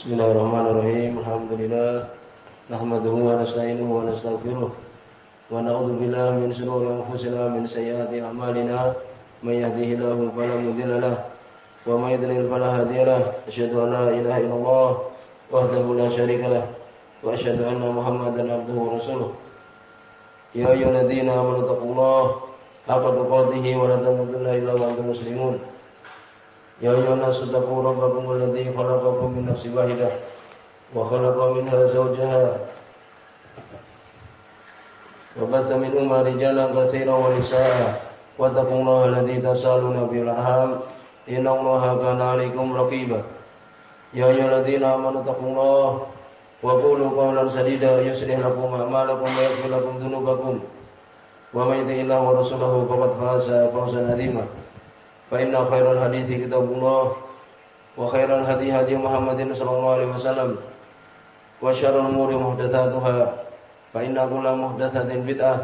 Bismillahirrahmanirrahim. Alhamdulillah. Nahmaduhu wa nasta'inuhu wa nastaghfiruh. Wa na'udzu billahi min shururi anfusina min sayyiati a'malina. May yahdihillahu fala mudilla lahu wa may yudlil fala hadiya lahu. Asyhadu an la ilaha illallah wahdahu la syarika lahu wa asyhadu anna Muhammadan abduhu wa rasuluh. Ya ayyuhalladzina amanu taqullaha haqqa tuqatih wa la tamutunna illa wa antum muslimun. يا أيها الناس اتقوا ربكم الذي خلقكم من نفس واحدة وخلق منها زوجها وبث منهما رجالا كثيرا ونساء واتقوا الله الذي تسالون به الأرحام إن الله كان عليكم رقيبا يا أيها الذين آمنوا اتقوا الله وقولوا قولا سديدا يصلح لكم أعمالكم ويغفر لكم ذنوبكم ومن يطع الله ورسوله فقد فاز فوزا عظيما فإن خير الحديث كتاب الله وخير الهدي هدي محمد صلى الله عليه وسلم وشر الأمور محدثاتها فإن كل محدثة بدعة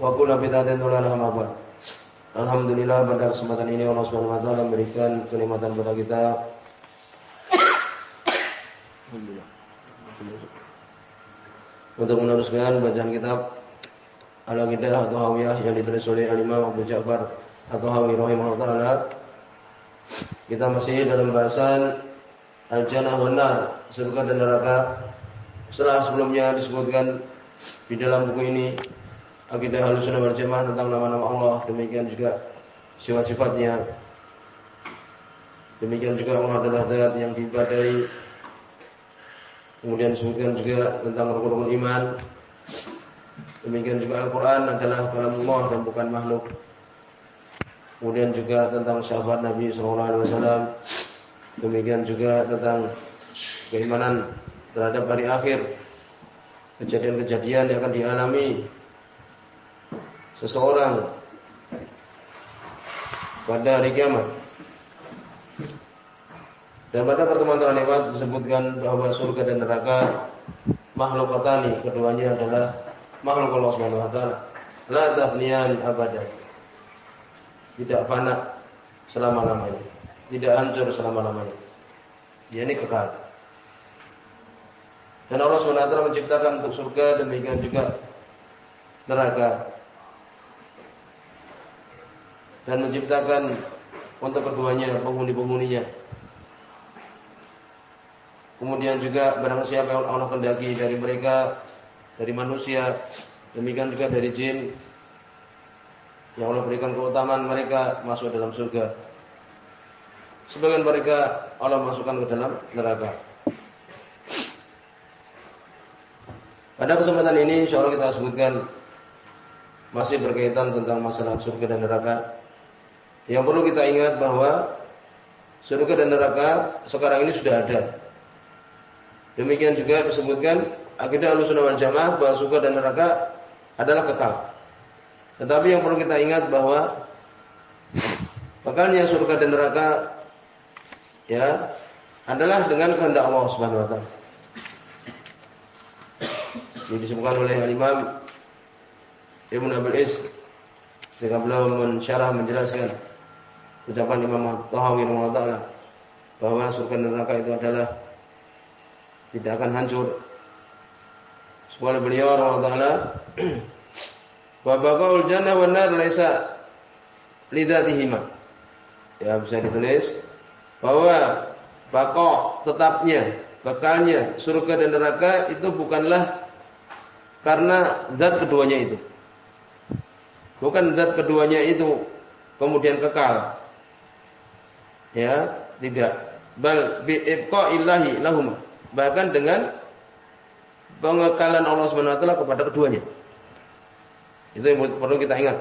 وكل بدعة ضلالة ما بعد Alhamdulillah pada kesempatan ini Allah Subhanahu wa taala memberikan kenikmatan kepada kita. Untuk meneruskan bacaan kitab Al-Aqidah atau Hawiyah yang ditulis oleh Al-Imam Abu Ja'far atau Hawi rahimahullah taala kita masih dalam bahasan al-jannah wan nar, surga dan neraka. Setelah sebelumnya disebutkan di dalam buku ini akidah Ahlussunnah wal Jamaah tentang nama-nama Allah, demikian juga sifat-sifatnya. Demikian juga Allah adalah zat yang diibadahi. Kemudian disebutkan juga tentang rukun-rukun iman. Demikian juga Al-Qur'an adalah kalamullah dan bukan makhluk. Kemudian juga tentang sahabat Nabi Sallallahu Alaihi. Demikian juga tentang keimanan terhadap hari akhir, kejadian-kejadian yang akan dialami seseorang pada hari kiamat. Dan pada pertemuan terlewat disebutkan bahwa surga dan neraka makhluk otani, keduanya adalah makhluk Allah Subhanahu wa taala. La abadan tidak fana selama-lamanya, tidak hancur selama-lamanya. Dia ini kekal. Dan Allah SWT menciptakan untuk surga demikian juga neraka. Dan menciptakan untuk keduanya penghuni-penghuninya. Kemudian juga barang siapa yang Allah kendaki dari mereka, dari manusia, demikian juga dari jin, yang Allah berikan keutamaan mereka masuk dalam surga. Sebagian mereka Allah masukkan ke dalam neraka. Pada kesempatan ini insya Allah kita sebutkan masih berkaitan tentang masalah surga dan neraka. Yang perlu kita ingat bahwa surga dan neraka sekarang ini sudah ada. Demikian juga disebutkan akidah Ahlussunnah wal Jamaah bahwa surga dan neraka adalah kekal. Tetapi yang perlu kita ingat bahwa kekalnya surga dan neraka ya adalah dengan kehendak Allah Subhanahu wa taala. Ini disebutkan oleh Imam Ibnu Abil Is ketika beliau mensyarah menjelaskan ucapan Imam Tahawi rahimahullah bahwa surga dan neraka itu adalah tidak akan hancur. Sebuah beliau rahimahullah Wa baqaul jannah wan nar laisa lidatihima. Ya bisa ditulis bahwa baqa tetapnya, kekalnya surga dan neraka itu bukanlah karena zat keduanya itu. Bukan zat keduanya itu kemudian kekal. Ya, tidak. Bal bi illahi lahum. Bahkan dengan pengekalan Allah Subhanahu wa taala kepada keduanya. Itu yang perlu kita ingat.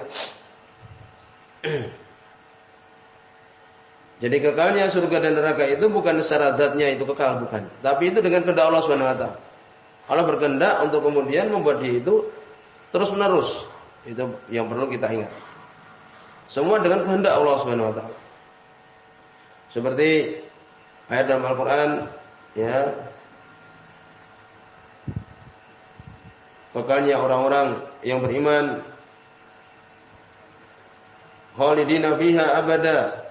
Jadi kekalnya surga dan neraka itu bukan secara zatnya itu kekal bukan, tapi itu dengan kehendak Allah Subhanahu wa taala. Allah berkehendak untuk kemudian membuat dia itu terus menerus. Itu yang perlu kita ingat. Semua dengan kehendak Allah Subhanahu wa taala. Seperti ayat dalam Al-Qur'an ya kekalnya orang-orang yang beriman khalidina fiha abada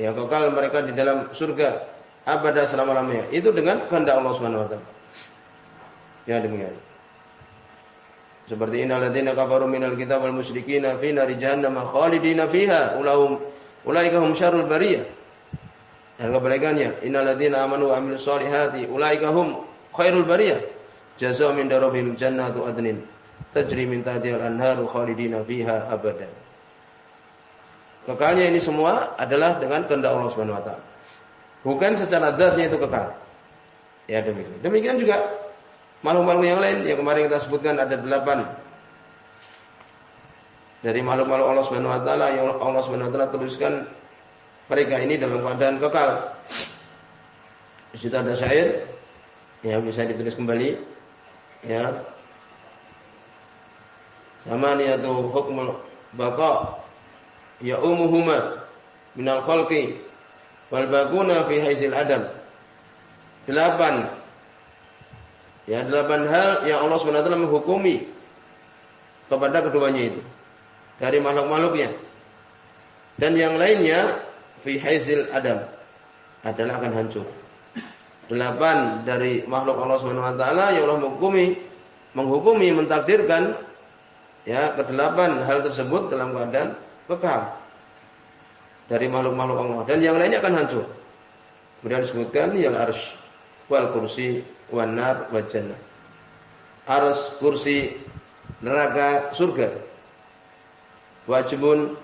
ya kekal mereka di dalam surga abada selama-lamanya. Itu dengan kehendak Allah Subhanahu wa taala. Ya demikian. Seperti innal ladzina kafaru minal kitab wal musyrikin fi nari jahannam khalidina fiha ulahum ulaika hum syarrul bariyah. Dan kebalikannya, innal ladzina amanu wa amilus solihati ulaika hum khairul bariyah. Jazaa'u min darabihim jannatu adnin tajri min tahtiha al-anharu khalidina fiha abada. Kekalnya ini semua adalah dengan kehendak Allah Subhanahu wa taala. Bukan secara zatnya itu kekal. Ya demikian. Demikian juga makhluk-makhluk yang lain yang kemarin kita sebutkan ada delapan dari makhluk-makhluk Allah Subhanahu wa taala yang Allah Subhanahu wa taala tuliskan mereka ini dalam keadaan kekal. Di situ ada syair ya bisa ditulis kembali ya. Sama niatu hukmul baqa ya umuhuma minal khalqi wal baguna fi haizil adam. Delapan. Ya delapan hal yang Allah SWT menghukumi kepada keduanya itu. Dari makhluk-makhluknya. Dan yang lainnya fi haizil adam. Adalah akan hancur delapan dari makhluk Allah Subhanahu wa taala yang Allah menghukumi menghukumi mentakdirkan ya kedelapan hal tersebut dalam keadaan kekal dari makhluk-makhluk Allah dan yang lainnya akan hancur. Kemudian disebutkan yang arsh wal kursi wan nar wa jannah. Arsh, kursi, neraka, surga. Wajibun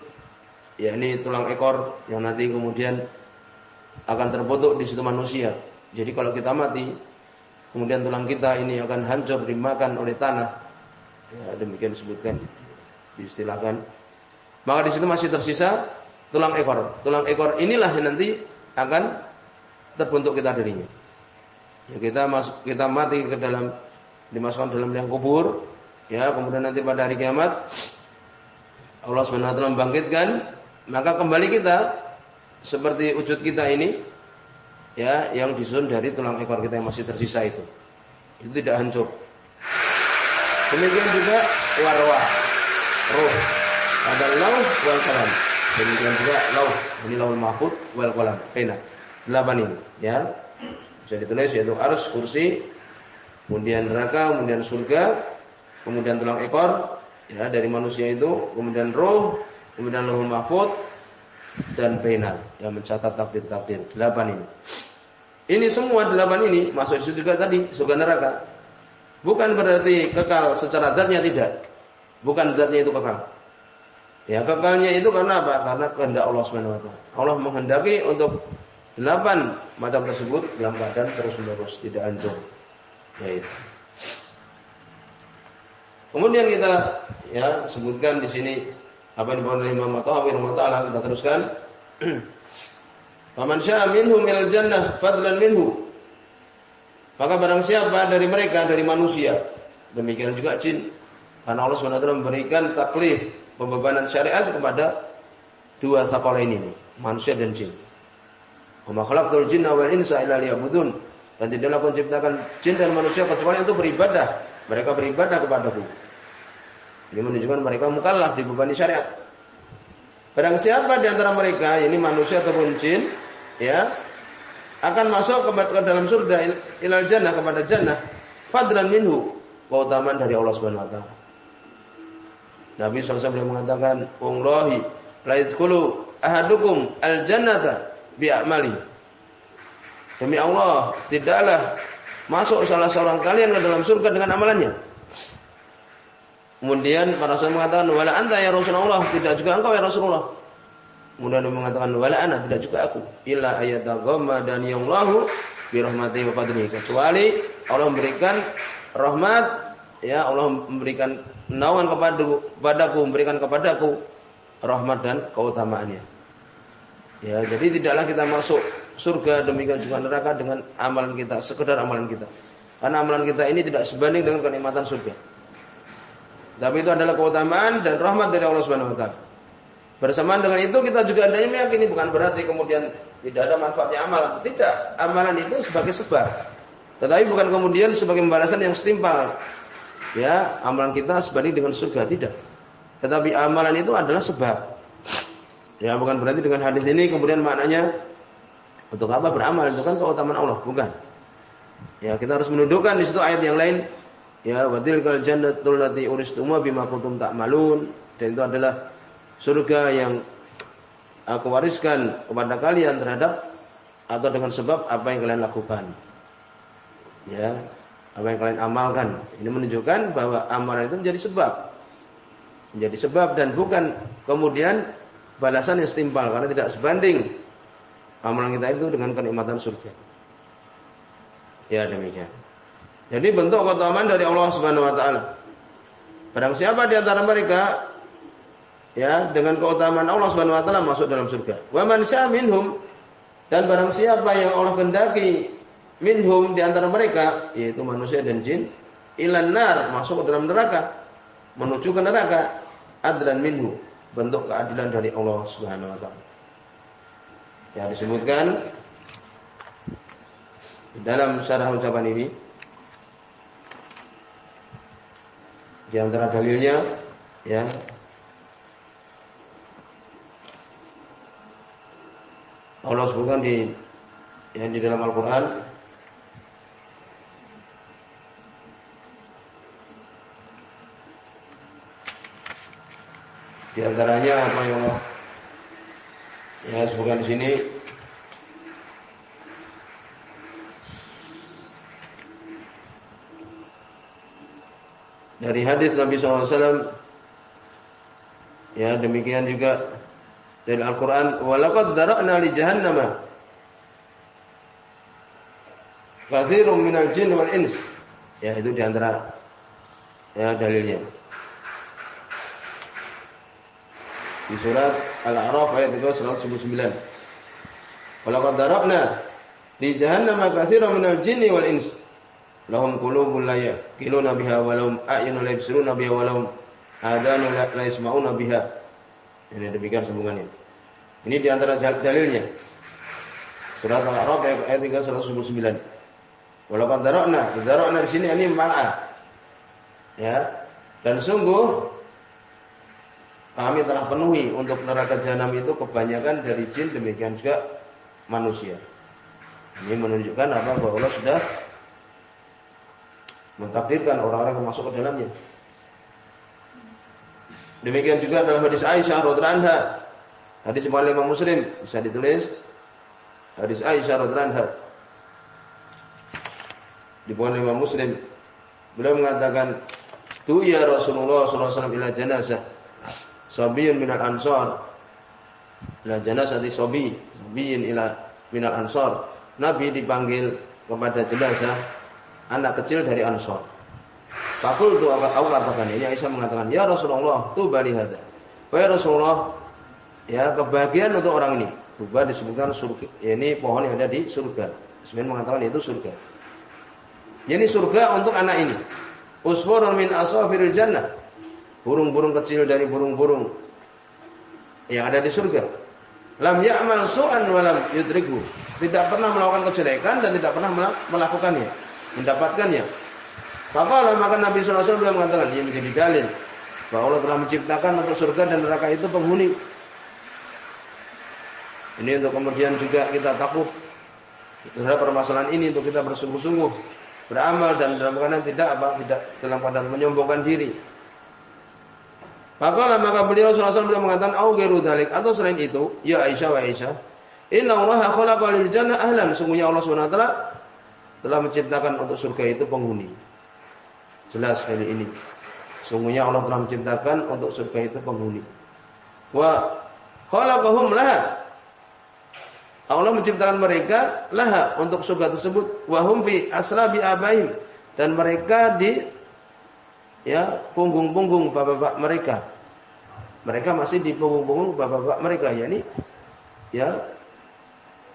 yakni tulang ekor yang nanti kemudian akan terbentuk di situ manusia. Jadi kalau kita mati, kemudian tulang kita ini akan hancur dimakan oleh tanah. Ya, demikian disebutkan, diistilahkan. Maka di situ masih tersisa tulang ekor. Tulang ekor inilah yang nanti akan terbentuk kita dirinya. Ya, kita masuk, kita mati ke dalam dimasukkan dalam liang kubur, ya kemudian nanti pada hari kiamat Allah Subhanahu wa membangkitkan, maka kembali kita seperti wujud kita ini ya yang disusun dari tulang ekor kita yang masih tersisa itu. Itu tidak hancur. Demikian juga warwah, roh. Ada lauh wal kalam. Demikian juga lauh, ini lauh mahfud wal kalam. Pena. Delapan ini, ya. Bisa ditulis yaitu arus, kursi, kemudian neraka, kemudian surga, kemudian tulang ekor, ya dari manusia itu, kemudian roh, kemudian lauh mahfud, dan pena yang mencatat takdir-takdir. Delapan ini. Ini semua delapan ini masuk juga tadi surga neraka. Bukan berarti kekal secara zatnya tidak. Bukan zatnya itu kekal. Ya kekalnya itu karena apa? Karena kehendak Allah Subhanahu wa taala. Allah menghendaki untuk delapan macam tersebut dalam keadaan terus-menerus tidak hancur. Ya itu. Kemudian kita ya sebutkan di sini apa yang dibawa oleh Imam At-Tahawi kita teruskan. Faman syaa minhum ilal jannah fadlan minhu. Maka barang siapa dari mereka dari manusia, demikian juga jin. Karena Allah SWT memberikan taklif, pembebanan syariat kepada dua sekolah ini, manusia dan jin. Wa khalaqtul jinna wal insa illa liya'budun. Dan tidaklah aku menciptakan jin dan manusia kecuali untuk beribadah. Mereka beribadah kepadaku. Ini menunjukkan mereka mukallaf dibebani syariat. Barang siapa di antara mereka, ini manusia ataupun jin, ya akan masuk ke, dalam surga ilal jannah kepada jannah fadlan minhu keutamaan dari Allah Subhanahu wa taala. Nabi SAW mengatakan, "Wallahi la yadkhulu ahadukum al jannata bi amali." Demi Allah, tidaklah masuk salah seorang kalian ke dalam surga dengan amalannya. Kemudian para sahabat mengatakan, "Wala anta ya Rasulullah?" Tidak juga engkau ya Rasulullah. Kemudian dia mengatakan wala ana tidak juga aku illa ayataghamma dan yang lahu bi rahmatihi wa fadlihi kecuali Allah memberikan rahmat ya Allah memberikan naungan kepadaku padaku memberikan kepadaku rahmat dan keutamaannya. Ya, jadi tidaklah kita masuk surga demikian juga neraka dengan amalan kita, sekedar amalan kita. Karena amalan kita ini tidak sebanding dengan kenikmatan surga. Tapi itu adalah keutamaan dan rahmat dari Allah Subhanahu wa taala. Bersamaan dengan itu kita juga adanya meyakini bukan berarti kemudian tidak ada manfaatnya amalan. Tidak, amalan itu sebagai sebab. Tetapi bukan kemudian sebagai pembalasan yang setimpal. Ya, amalan kita sebanding dengan surga tidak. Tetapi amalan itu adalah sebab. Ya, bukan berarti dengan hadis ini kemudian maknanya Untuk apa beramal? Itu kan keutamaan Allah, bukan. Ya, kita harus menundukkan di situ ayat yang lain. Ya, wa tilkal jannatul lati uristuma bima kuntum ta'malun. Dan itu adalah surga yang aku wariskan kepada kalian terhadap atau dengan sebab apa yang kalian lakukan. Ya, apa yang kalian amalkan. Ini menunjukkan bahwa amalan itu menjadi sebab. Menjadi sebab dan bukan kemudian balasan yang setimpal karena tidak sebanding amalan kita itu dengan kenikmatan surga. Ya demikian. Jadi bentuk keutamaan dari Allah Subhanahu wa taala. Barang siapa di antara mereka ya dengan keutamaan Allah Subhanahu wa taala masuk dalam surga. Wa man minhum dan barang siapa yang Allah kendaki minhum di antara mereka yaitu manusia dan jin ilan nar masuk ke dalam neraka menuju ke neraka adran minhu bentuk keadilan dari Allah Subhanahu wa taala. Ya disebutkan dalam syarah ucapan ini di antara dalilnya ya Allah sebutkan di ya, di dalam Al-Qur'an Di antaranya apa yang Allah ya sebutkan di sini dari hadis Nabi SAW ya demikian juga dari Al-Quran walaqad dara'na li jahannama kathirun minal jin wal ins ya itu di antara ya dalilnya di surat Al-A'raf ayat 179. Walaqad darabna di jahannam katsiran minal jinni wal ins. Lahum qulubun la yaqiluna biha wa lahum a'yunun la yabsiruna biha wa lahum adanun la yasma'una biha. Ini demikian sambungannya. Ini di antara dalilnya. Surat Al-A'raf ayat 179. Walaqad darabna, darabna di sini ini mal'ah. Ya. Dan sungguh kami telah penuhi untuk neraka jahanam itu kebanyakan dari jin demikian juga manusia. Ini menunjukkan apa bahwa Allah sudah mentakdirkan orang-orang yang masuk ke dalamnya. Demikian juga dalam hadis Aisyah radhiyallahu anha. Hadis Imam Muslim bisa ditulis hadis Aisyah radhiyallahu anha. Di bawah Imam Muslim beliau mengatakan, "Tu ya Rasulullah sallallahu alaihi wasallam ila janazah." Sabiyun minal ansar. La janazati sabi, sabiyin ila minal ansar. Nabi dipanggil kepada jenazah anak kecil dari ansar. Fakul tu aku katakan ini Aisyah mengatakan, "Ya Rasulullah, tu bali hada." Wahai Rasulullah, ya kebahagiaan untuk orang ini. Tuba disebutkan surga. Ini pohon yang ada di surga. Sebenarnya mengatakan itu surga. Ini surga untuk anak ini. Usfurun min asafiril jannah burung-burung kecil dari burung-burung yang ada di surga. Lam ya'mal su'an wa lam. Tidak pernah melakukan kejelekan dan tidak pernah melakukannya, mendapatkannya. Maka maka Nabi SAW beliau mengatakan ini menjadi dalil bahwa Allah telah menciptakan untuk surga dan neraka itu penghuni. Ini untuk kemudian juga kita takut terhadap permasalahan ini untuk kita bersungguh-sungguh beramal dan dalam keadaan tidak apa tidak dalam keadaan menyombongkan diri maka maka beliau sallallahu beliau mengatakan au ghairu dzalik atau selain itu, ya Aisyah wa Aisyah, inna Allah khalaqa jannah ahlan, sungguhnya Allah taala telah menciptakan untuk surga itu penghuni. Jelas kali ini. Sungguhnya Allah telah menciptakan untuk surga itu penghuni. Wa khalaqahum laha. Allah menciptakan mereka laha untuk surga tersebut wa hum fi aslabi abaihim dan mereka di ya punggung-punggung bapak-bapak mereka. Mereka masih di punggung-punggung bapak-bapak mereka, yakni ya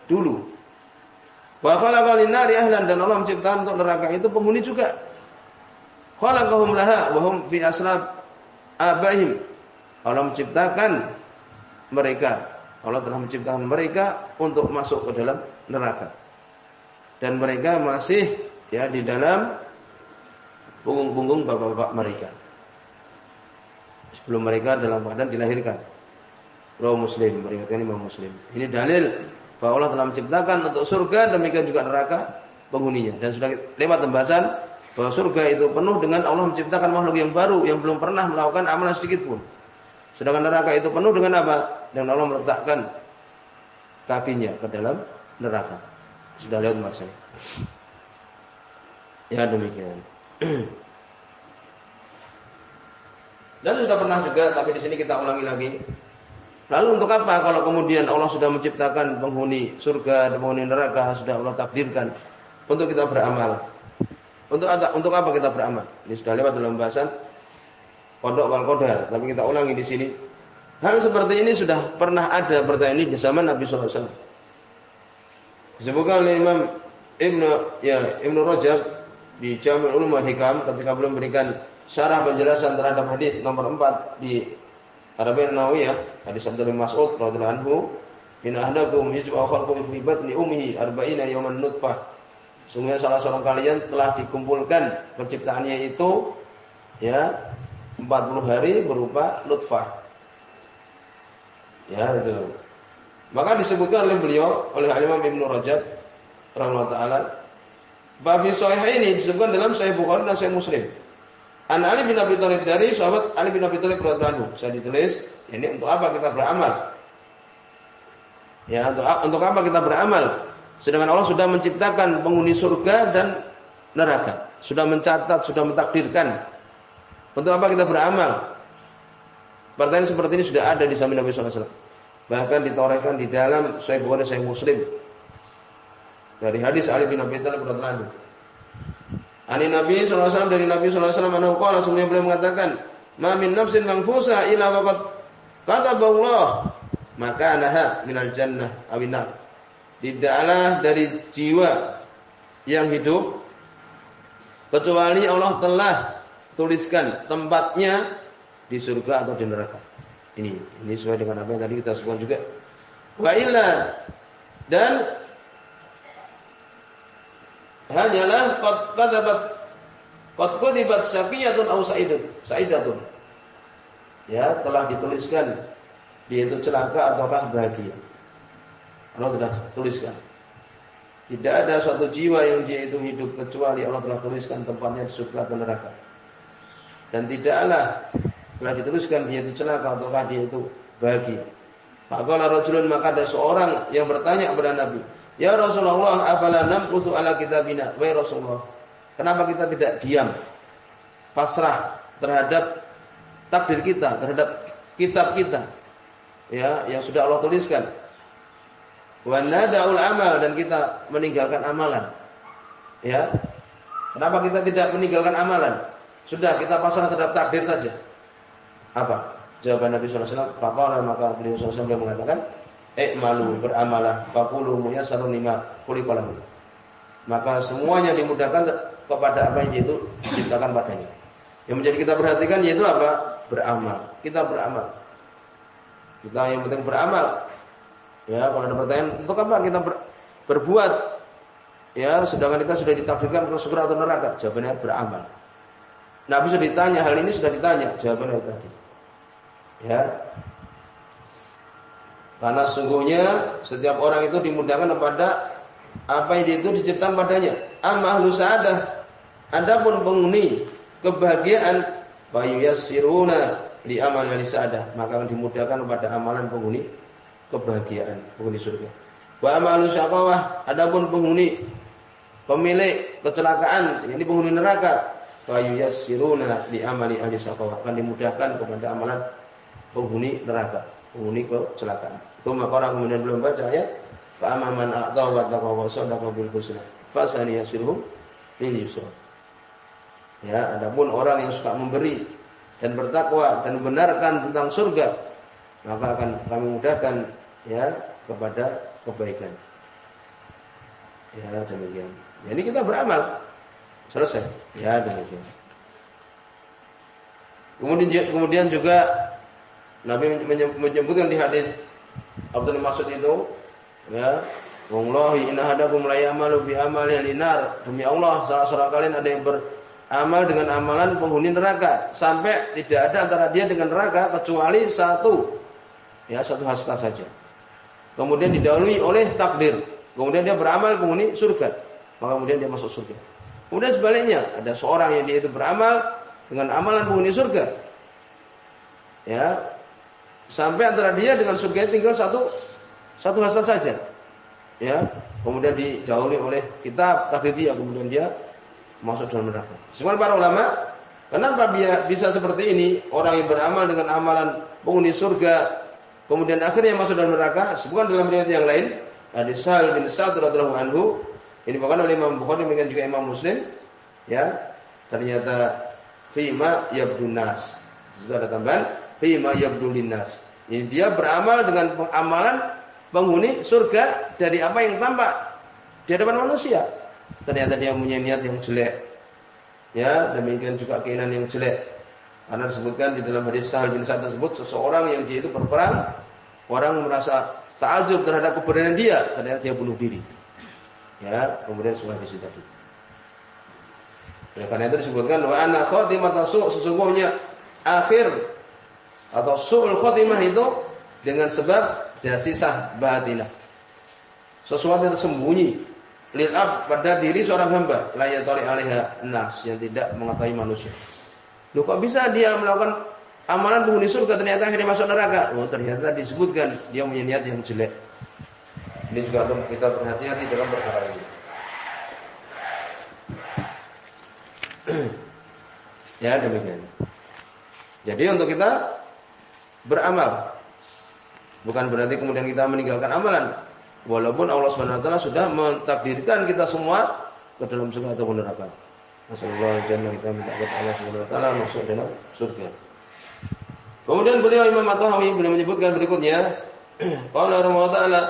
dulu. Wa khalaqa nari ahlan dan Allah menciptakan untuk neraka itu penghuni juga. Khalaqahum laha wa hum fi aslab abaihim. Allah menciptakan mereka. Allah telah menciptakan mereka untuk masuk ke dalam neraka. Dan mereka masih ya di dalam punggung-punggung bapak-bapak mereka. Sebelum mereka dalam keadaan dilahirkan. Rawi Muslim, meriwayatkan Imam Muslim. Ini dalil bahwa Allah telah menciptakan untuk surga demikian juga neraka penghuninya dan sudah lewat pembahasan bahwa surga itu penuh dengan Allah menciptakan makhluk yang baru yang belum pernah melakukan amalan sedikit pun. Sedangkan neraka itu penuh dengan apa? Dengan Allah meletakkan kakinya ke dalam neraka. Sudah lewat masa. Ya demikian. Dan sudah pernah juga, tapi di sini kita ulangi lagi. Lalu untuk apa kalau kemudian Allah sudah menciptakan penghuni surga dan penghuni neraka sudah Allah takdirkan untuk kita beramal? Untuk untuk apa kita beramal? Ini sudah lewat dalam bahasan kodok wal kodar, tapi kita ulangi di sini. Hal seperti ini sudah pernah ada pertanyaan ini di zaman Nabi SAW. Disebutkan oleh Imam Ibnu ya Ibnu Rajab di Jami' Ulum Hikam ketika belum memberikan syarah penjelasan terhadap hadis nomor 4 di Arabian Nawiyah, hadis Abdullah Mas'ud radhiyallahu anhu, "In ahdakum yajma'u khalqu fi batni ummihi arba'ina yawman nutfah." Sungguh salah seorang kalian telah dikumpulkan penciptaannya itu ya 40 hari berupa nutfah. Ya itu. Maka disebutkan oleh beliau oleh Imam Ibnu Rajab rahimahullah taala Babi Sahih ini disebutkan dalam Sahih Bukhari dan Sahih Muslim. An Ali bin Abi Thalib dari sahabat Ali bin Abi Thalib radhiyallahu Saya ditulis, ini untuk apa kita beramal? Ya, untuk apa kita beramal? Sedangkan Allah sudah menciptakan penghuni surga dan neraka. Sudah mencatat, sudah mentakdirkan. Untuk apa kita beramal? Pertanyaan seperti ini sudah ada di zaman Nabi SAW. Bahkan ditorehkan di dalam Sahih Bukhari Sahih Muslim. Dari hadis Ali bin Abi Thalib radhiyallahu Ani Nabi SAW dari Nabi SAW anahu qala langsung beliau mengatakan, "Ma min nafsin manfusa ila waqad kataballah maka anaha minal jannah awinar." Tidaklah dari jiwa yang hidup kecuali Allah telah tuliskan tempatnya di surga atau di neraka. Ini ini sesuai dengan apa yang tadi kita sebutkan juga. Wa illa dan hanyalah qad kadabat qad kudibat syaqiyatun aw sa'idatun sa'idatun ya telah dituliskan dia itu celaka ataukah bahagia Allah telah tuliskan tidak ada suatu jiwa yang dia itu hidup kecuali Allah telah tuliskan tempatnya di surga atau neraka dan tidaklah telah dituliskan dia itu celaka ataukah dia itu bahagia maka rajulun maka ada seorang yang bertanya kepada Nabi Ya Rasulullah, afala namqusu ala kitabina? Wahai Rasulullah, kenapa kita tidak diam? Pasrah terhadap takdir kita, terhadap kitab kita. Ya, yang sudah Allah tuliskan. Wa nadaul amal dan kita meninggalkan amalan. Ya. Kenapa kita tidak meninggalkan amalan? Sudah kita pasrah terhadap takdir saja. Apa? Jawaban Nabi sallallahu alaihi wasallam, maka beliau sallallahu alaihi wasallam mengatakan, malu beramalah faqulu muyassarun lima khuliqalahu. Maka semuanya dimudahkan kepada apa yang itu diciptakan padanya. Yang menjadi kita perhatikan yaitu apa? Beramal. Kita beramal. Kita yang penting beramal. Ya, kalau ada pertanyaan, untuk apa kita ber, berbuat? Ya, sedangkan kita sudah ditakdirkan ke surga atau neraka. Jawabannya beramal. Nabi sudah ditanya, hal ini sudah ditanya, jawabannya tadi. Ya, karena sungguhnya setiap orang itu dimudahkan kepada apa yang itu diciptakan padanya. Amma sa'adah. Adapun penghuni kebahagiaan yassiruna li amal li sa'adah, maka akan dimudahkan kepada amalan penghuni kebahagiaan, penghuni surga. Wa amalu syaqawah, adapun penghuni pemilik kecelakaan, ini penghuni neraka, yassiruna li amali ahli syaqawah, akan dimudahkan kepada amalan penghuni neraka, penghuni kecelakaan. Tsumma qara kemudian belum baca ayat fa amma man a'ta wa taqa wa sadaqa bil husna fasani yasiruhu lil yusra. Ya, adapun orang yang suka memberi dan bertakwa dan membenarkan tentang surga, maka akan kami mudahkan ya kepada kebaikan. Ya, demikian. Jadi kita beramal. Selesai. Ya, demikian. Kemudian kemudian juga Nabi menyebutkan di hadis Abdul Mas'ud itu ya Wallahi inna hadakum la ya'malu bi amali linar. Demi Allah, salah seorang kalian ada yang beramal dengan amalan penghuni neraka sampai tidak ada antara dia dengan neraka kecuali satu ya satu hasta saja. Kemudian didahului oleh takdir. Kemudian dia beramal penghuni surga. Maka kemudian dia masuk surga. Kemudian sebaliknya, ada seorang yang dia itu beramal dengan amalan penghuni surga. Ya. Sampai antara dia dengan surga tinggal satu satu hasrat saja. Ya. Kemudian didahului oleh kitab takdir dia, kemudian dia masuk dalam neraka. Semua para ulama, kenapa dia bisa seperti ini? Orang yang beramal dengan amalan penghuni surga, kemudian akhirnya masuk dalam neraka. Sebutkan dalam riwayat yang lain, hadis Sa'al bin Sa'ad radhiyallahu anhu, ini bukan oleh Imam Bukhari demikian juga Imam Muslim, ya. Ternyata fima yabdun nas. Sudah ada tambahan fima yabdul nas. Ini dia beramal dengan amalan penghuni surga dari apa yang tampak di hadapan manusia ternyata dia punya niat yang jelek. Ya, demikian juga keinginan yang jelek. Karena disebutkan di dalam hadis Sahal bin Sa'ad tersebut seseorang yang dia itu berperang, orang merasa takjub terhadap keberanian dia, ternyata dia bunuh diri. Ya, kemudian semua di tadi. Ya, karena itu disebutkan wa anna khatimata su' sesungguhnya akhir atau su'ul khotimah itu dengan sebab dasisah batinah. Sesuatu yang tersembunyi lil'ab pada diri seorang hamba la yatari alaiha nas yang tidak mengetahui manusia. Loh kok bisa dia melakukan amalan penghuni surga ternyata akhirnya masuk neraka? Oh ternyata disebutkan dia punya niat yang jelek. Ini juga kita berhati-hati dalam perkara ini. ya demikian. Jadi untuk kita beramal bukan berarti kemudian kita meninggalkan amalan, Walaupun Allah Subhanahu wa sudah mentakdirkan kita semua ke dalam surga atau neraka. Masallallahu jannah kita minta kepada Allah Subhanahu wa taala masuk dalam surga. Kemudian beliau Imam At-Tahawi beliau menyebutkan berikutnya, qala Allah taala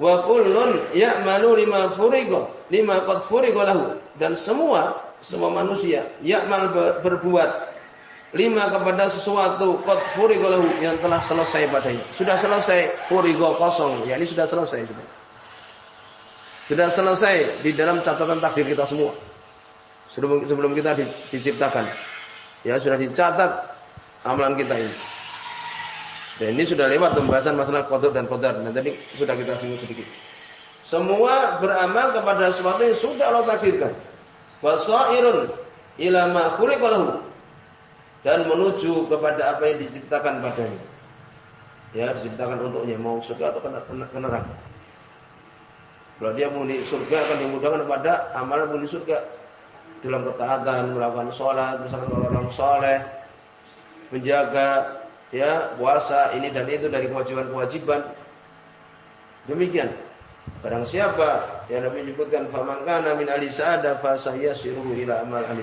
wa kullun ya'malu lima furiqa lima qad furiqa lahu dan semua semua manusia ya'mal berbuat lima kepada sesuatu qad furiga yang telah selesai padanya. Sudah selesai furiga kosong, ya ini sudah selesai. Sudah selesai di dalam catatan takdir kita semua. Sebelum sebelum kita di, diciptakan. Ya sudah dicatat amalan kita ini. Dan ini sudah lewat pembahasan masalah qadar dan qadar. Nah tadi sudah kita singgung sedikit. Semua beramal kepada sesuatu yang sudah Allah takdirkan. Wasairun ila ma dan menuju kepada apa yang diciptakan padanya. Ya, diciptakan untuknya mau surga atau ke neraka. Kalau dia menghuni surga akan dimudahkan kepada amalan menghuni surga dalam ketaatan, melakukan sholat bersama orang soleh, menjaga ya puasa ini dan itu dari kewajiban-kewajiban. Demikian. Barang siapa yang Nabi menyebutkan famangkana min ahli sa'ada fa sayyasiruhu ila amal ahli.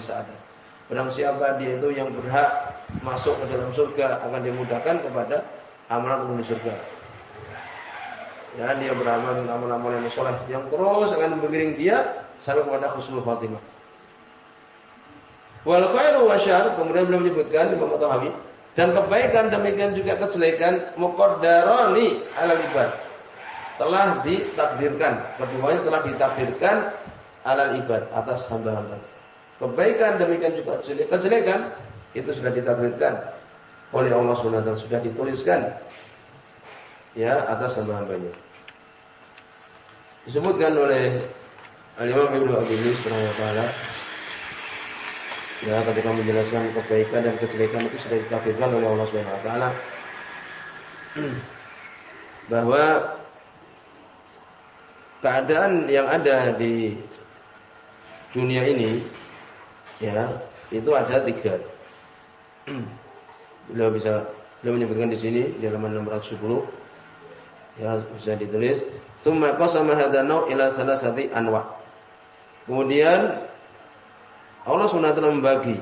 Barang siapa dia itu yang berhak masuk ke dalam surga akan dimudahkan kepada amalan penghuni surga. Ya, dia beramal dengan amal-amal yang soleh yang terus akan mengiring dia sampai kepada khusnul khatimah. Wal khairu wasyar kemudian beliau menyebutkan Imam Tahawi dan kebaikan demikian juga kejelekan muqaddarani ala ibad telah ditakdirkan keduanya telah ditakdirkan alal ibad atas hamba-hamba Kebaikan demikian juga kejelekan itu sudah ditakdirkan oleh Allah SWT sudah dituliskan ya atas hamba-hambanya. Disebutkan oleh Al-Imam Ibnu Abi taala ya ketika menjelaskan kebaikan dan kejelekan itu sudah ditakdirkan oleh Allah Subhanahu wa taala. Bahwa keadaan yang ada di dunia ini ya itu ada tiga. beliau bisa beliau menyebutkan di sini di halaman 610 ya bisa ditulis. Summa qasama hadza naw ila salasati anwa. Kemudian Allah SWT membagi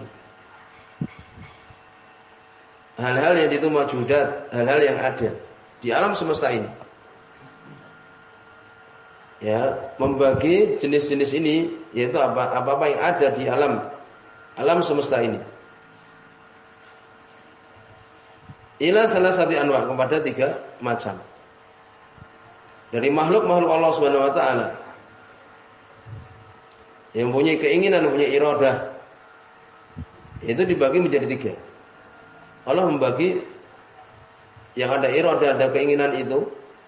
hal-hal yang itu majudat, hal-hal yang ada di alam semesta ini. Ya, membagi jenis-jenis ini yaitu apa apa yang ada di alam alam semesta ini. Ila salah satu anwa kepada tiga macam. Dari makhluk-makhluk Allah Subhanahu wa taala yang punya keinginan, punya iradah itu dibagi menjadi tiga. Allah membagi yang ada iradah, ada keinginan itu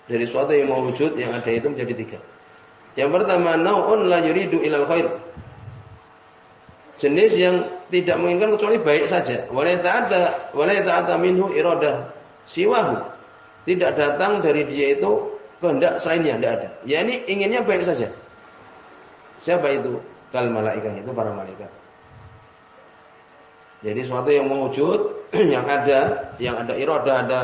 Dari suatu yang mewujud yang ada itu menjadi tiga. Yang pertama, nau'un la yuridu ilal khair. Jenis yang tidak menginginkan kecuali baik saja. Wala ta'ata wala ta'ata minhu iradah siwahu. Tidak datang dari dia itu kehendak selainnya, tidak ada. Ya ini inginnya baik saja. Siapa itu? Kal malaikat itu para malaikat. Jadi suatu yang mewujud, yang ada, yang ada iradah, ada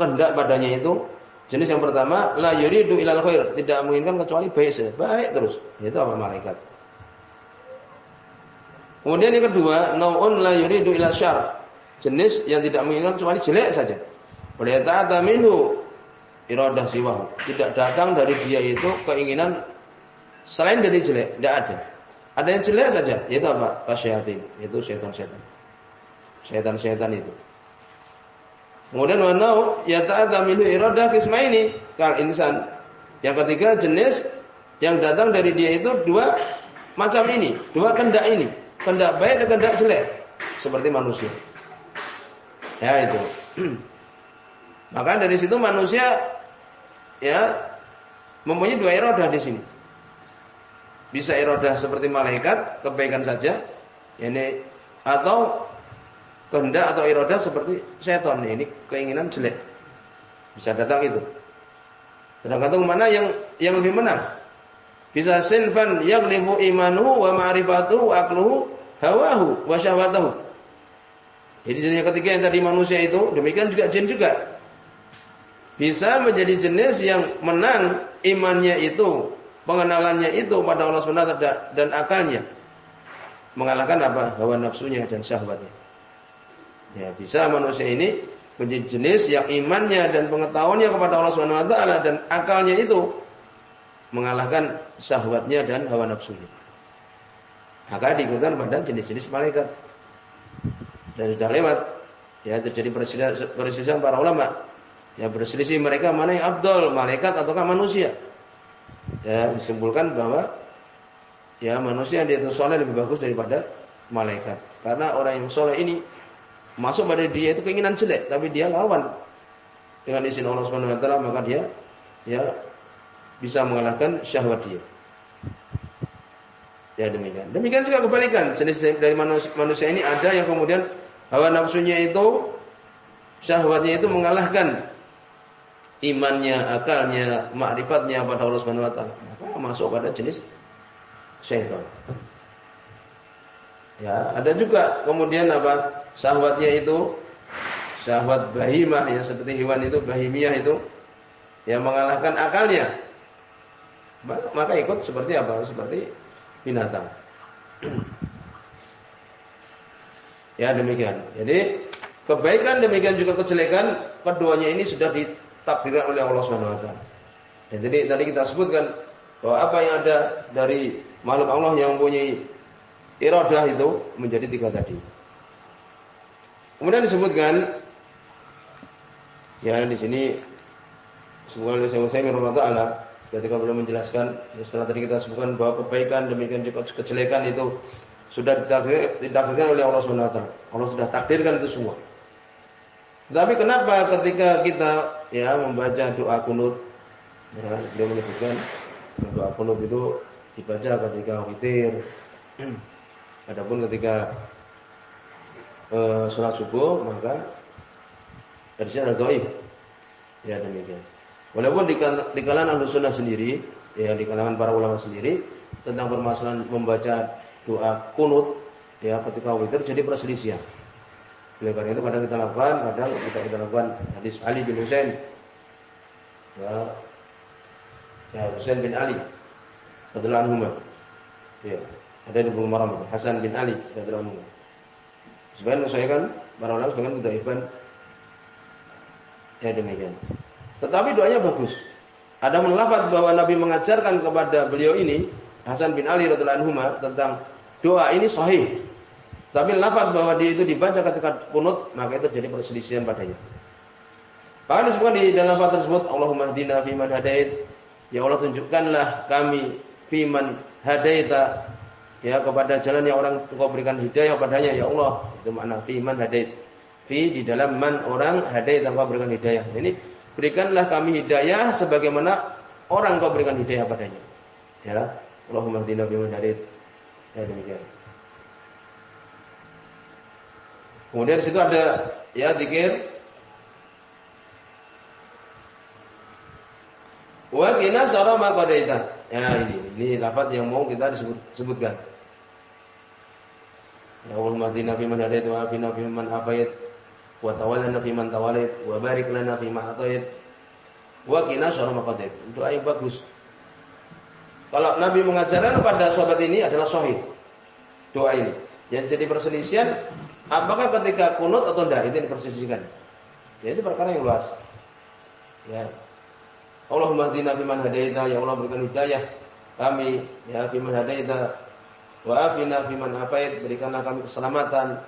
kehendak padanya itu jenis yang pertama la yuridu ilal khair, tidak menginginkan kecuali baik baik terus. Itu apa malaikat. Kemudian yang kedua, nau'un la yuridu ila syar. Jenis yang tidak menginginkan kecuali jelek saja. Boleh ta'ata minhu iradah siwahu. Tidak datang dari dia itu keinginan selain dari jelek, tidak ada. Ada yang jelek saja, yaitu apa? Pasyatin, itu setan-setan. Setan-setan itu. Kemudian wanau ya ta'ata minhu iradah kismaini kal insan. Yang ketiga jenis yang datang dari dia itu dua macam ini, dua kendak ini kehendak baik dan kehendak jelek seperti manusia. Ya itu. Maka dari situ manusia ya mempunyai dua irodah di sini. Bisa irodah seperti malaikat, kebaikan saja. Ini atau kehendak atau irodah seperti setan. Ini keinginan jelek. Bisa datang itu. Tergantung mana yang yang lebih menang. Bisa sinfan yaglibu imanuhu wa ma'rifatuhu wa aqluhu hawahu wa syahwatahu. Jadi jenis yang ketiga yang tadi manusia itu, demikian juga jin juga. Bisa menjadi jenis yang menang imannya itu, pengenalannya itu pada Allah SWT dan akalnya. Mengalahkan apa? Hawa nafsunya dan syahwatnya. Ya, bisa manusia ini menjadi jenis yang imannya dan pengetahuannya kepada Allah SWT dan akalnya itu mengalahkan syahwatnya dan hawa nafsunya. Maka diikutkan pada jenis-jenis malaikat. Dan sudah lewat ya terjadi perselisihan para ulama. Ya berselisih mereka mana yang abdul, malaikat ataukah manusia. Ya disimpulkan bahwa ya manusia yang dia itu soleh lebih bagus daripada malaikat. Karena orang yang soleh ini masuk pada dia itu keinginan jelek, tapi dia lawan dengan izin Allah Subhanahu Wa Taala maka dia ya bisa mengalahkan syahwat dia. Ya demikian. Demikian juga kebalikan. Jenis dari manusia, manusia ini ada yang kemudian hawa nafsunya itu syahwatnya itu mengalahkan imannya, akalnya, makrifatnya pada Allah Subhanahu wa taala. Maka masuk pada jenis syaitan. Ya, ada juga kemudian apa? Syahwatnya itu syahwat bahimah yang seperti hewan itu bahimiyah itu yang mengalahkan akalnya maka ikut seperti apa? Seperti binatang. ya demikian. Jadi kebaikan demikian juga kejelekan keduanya ini sudah ditakdirkan oleh Allah Subhanahu wa taala. Jadi tadi kita sebutkan bahwa apa yang ada dari makhluk Allah yang mempunyai iradah itu menjadi tiga tadi. Kemudian disebutkan ya di sini semoga oleh saya Allah ketika beliau menjelaskan setelah tadi kita sebutkan bahwa kebaikan demikian juga kejelekan itu sudah ditakdir, ditakdirkan oleh Allah Subhanahu wa taala. Allah sudah takdirkan itu semua. Tapi kenapa ketika kita ya membaca doa kunut ya, beliau menyebutkan doa kunut itu dibaca ketika witir. Adapun ketika uh, sholat subuh maka sini ada doa Ya demikian. Walaupun di, di kalangan ahlu sunnah sendiri, ya di kalangan para ulama sendiri tentang permasalahan membaca doa kunut ya ketika witir jadi perselisihan. Oleh karena itu kadang kita lakukan, kadang kita kita lakukan hadis Ali bin Husain. Ya, ya Husain bin Ali radhiyallahu anhu. Ya, ada di Bulu Maram Hasan bin Ali radhiyallahu anhu. Sebenarnya saya kan para ulama sebagian mudzaifan ya demikian. Tetapi doanya bagus. Ada melafat bahwa Nabi mengajarkan kepada beliau ini Hasan bin Ali radhiallahu anhu tentang doa ini sahih. Tapi lafaz bahwa dia itu dibaca ketika kunut maka itu terjadi perselisihan padanya. Bahkan disebutkan di dalam lafaz tersebut Allahumma hdina fiman hadait. Ya Allah tunjukkanlah kami fiman hadaita ya kepada jalan yang orang engkau berikan hidayah padanya ya Allah. Itu makna fiman hadait. Fi di dalam man orang hadait tanpa berikan hidayah. Ini berikanlah kami hidayah sebagaimana orang kau berikan hidayah padanya. Ya, Allahumma hdina fi man Ya demikian. Kemudian di situ ada ya zikir Wa kina sara ma qadaita. Ya ini, ini lafaz yang mau kita disebut sebutkan. Ya Allah mahdina fi man hadait wa afina fi man afait wa tawallana fi man tawallait wa barik lana fi ma atait wa qina sara ma qadait. Doa yang bagus. Kalau Nabi mengajarkan pada sahabat ini adalah sahih. Doa ini. Yang jadi perselisihan apakah ketika kunut atau tidak itu diperselisihkan. Ya itu perkara yang luas. Ya, Allahumma hdina fiman hadaita ya Allah berikan hidayah kami. Ya fiman hadaita wa afina fiman afait berikanlah kami keselamatan.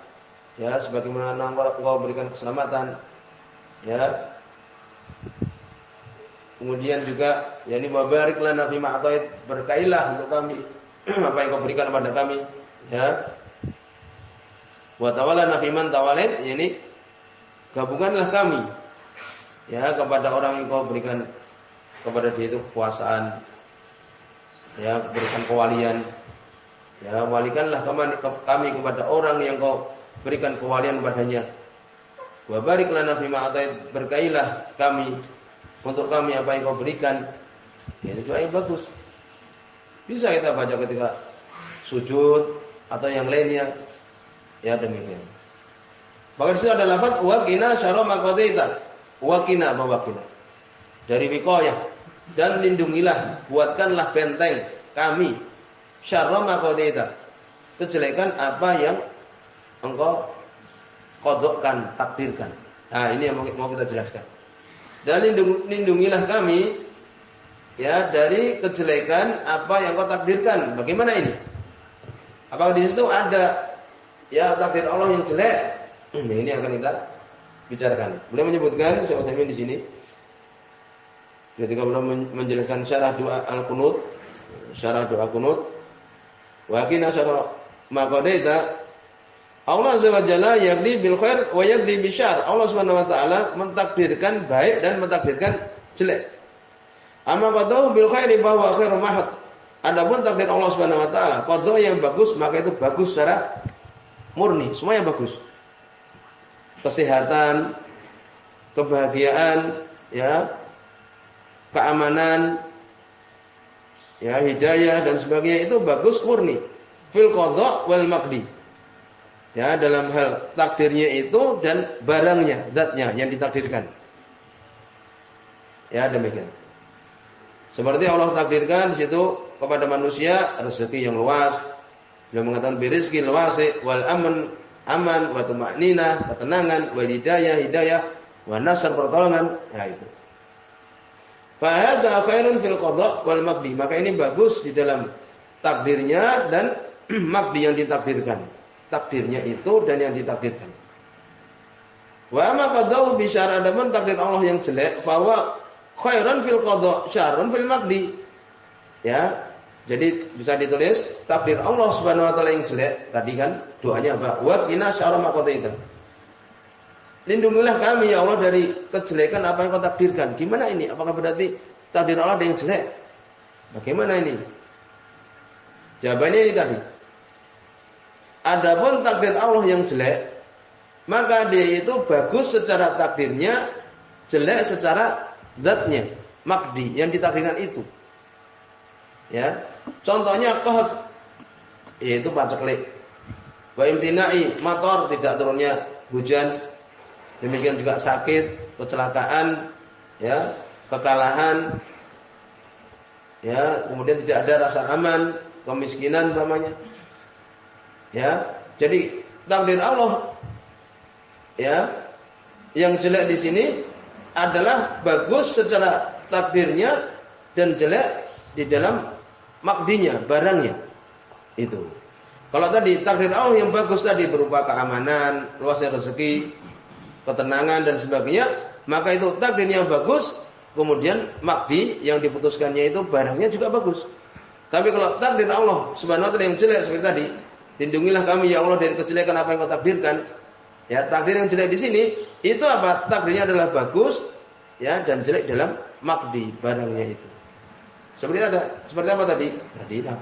Ya sebagaimana engkau berikan keselamatan. Ya. Kemudian juga yakni barik lana fima atait berkailah untuk kami apa yang kau berikan kepada kami. Ya wa tawallana fiman tawalait yakni gabunganlah kami. Ya kepada orang yang kau berikan kepada dia itu kekuasaan. Ya berikan kewalian. Ya walikanlah kami kepada orang yang kau berikan kewalian padanya. Wa barik lana fima atait berkailah kami untuk kami apa yang kau berikan. Ya itu yang bagus. Bisa kita baca ketika sujud atau yang lainnya ya demikian Bahkan di ada lafaz wa qina syarra ma qadaita. Wa qina apa wa qina? Dari wiqayah dan lindungilah, buatkanlah benteng kami syarra ma Kejelekan apa yang engkau kodokkan, takdirkan. Nah, ini yang mau kita jelaskan. Dan lindung, lindungilah kami ya dari kejelekan apa yang kau takdirkan. Bagaimana ini? Apakah di situ ada ya takdir Allah yang jelek? Nah, ini akan kita bicarakan. Beliau menyebutkan Syekh di sini ketika beliau menjelaskan syarah doa al-qunut, syarah doa qunut, wa kina syarah maqadaita Allah Azza wa Jalla yaqdi bil khair wa yaqdi bisyar. Allah Subhanahu wa taala mentakdirkan baik dan mentakdirkan jelek. Amma qadahu bil khairi fa huwa khairu mahad. Adapun takdir Allah Subhanahu wa taala, qada yang bagus maka itu bagus secara murni, semuanya bagus. Kesehatan, kebahagiaan, ya, keamanan, ya hidayah dan sebagainya itu bagus murni. Fil qadha wal maqdi. Ya, dalam hal takdirnya itu dan barangnya, zatnya yang ditakdirkan. Ya, demikian. Seperti Allah takdirkan di situ kepada manusia rezeki yang luas. Beliau mengatakan birizki luwasi wal aman aman wa tumanina, ketenangan, wal hidayah, hidayah, wa nasr pertolongan. Ya itu. Fahada khairun fil qada wal maqdi. Maka ini bagus di dalam takdirnya dan maqdi yang ditakdirkan. Takdirnya itu dan yang ditakdirkan. Wa ma qadau bi syar adaman takdir Allah yang jelek, fa khairun fil qada, syarrun fil maqdi. Ya. Jadi bisa ditulis takdir Allah Subhanahu wa taala yang jelek tadi kan doanya apa? Wa qina syarra ma qadaita. Lindungilah kami ya Allah dari kejelekan apa yang kau takdirkan. Gimana ini? Apakah berarti takdir Allah ada yang jelek? Bagaimana ini? Jawabannya ini tadi. Adapun takdir Allah yang jelek, maka dia itu bagus secara takdirnya, jelek secara zatnya, makdi yang ditakdirkan itu. Ya, contohnya kohat, yaitu paceklik. Wa imtina'i motor tidak turunnya hujan, Demikian juga sakit, kecelakaan, ya, kekalahan, ya, kemudian tidak ada rasa aman, kemiskinan namanya. Ya, jadi takdir Allah ya yang jelek di sini adalah bagus secara takdirnya dan jelek di dalam makdinya, barangnya. Itu. Kalau tadi takdir Allah yang bagus tadi berupa keamanan, luasnya rezeki, ketenangan dan sebagainya, maka itu takdir yang bagus, kemudian makdi yang diputuskannya itu barangnya juga bagus. Tapi kalau takdir Allah Subhanahu wa taala yang jelek seperti tadi, lindungilah kami ya Allah dari kejelekan apa yang kau takdirkan. Ya, takdir yang jelek di sini itu apa? Takdirnya adalah bagus, ya dan jelek dalam makdi barangnya itu. Seperti ada seperti apa tadi? Tadi lah.